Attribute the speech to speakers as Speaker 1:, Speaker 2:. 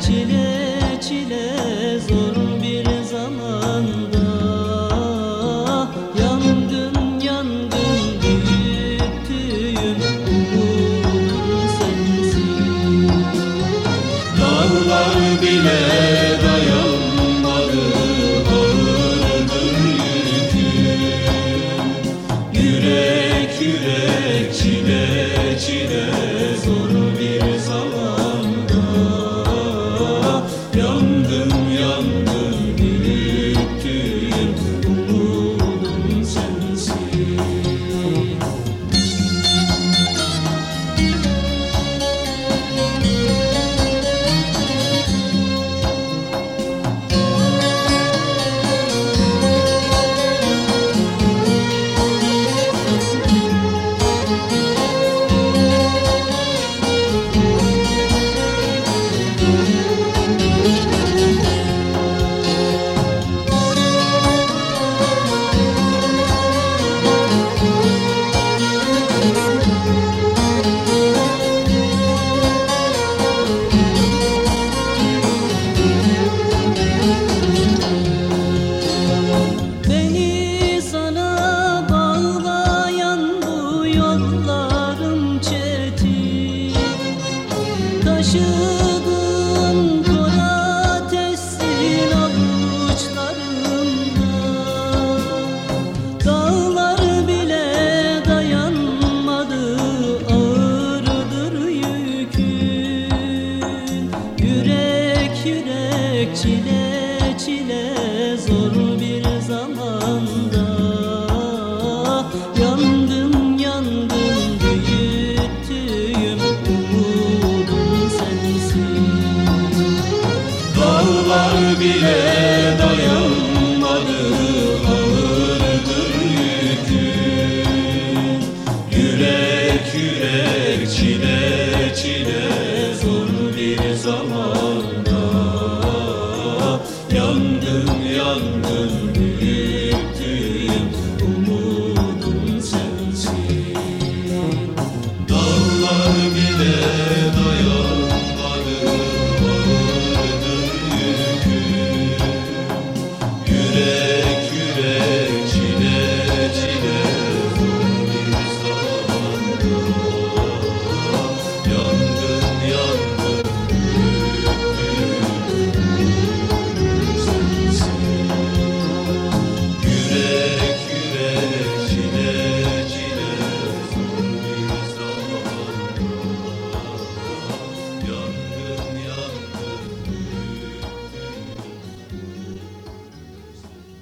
Speaker 1: çile çile should bile dayanmadı ağırdır yükü Yürek yürek çile çile zor bir zamanda. Yandım yandım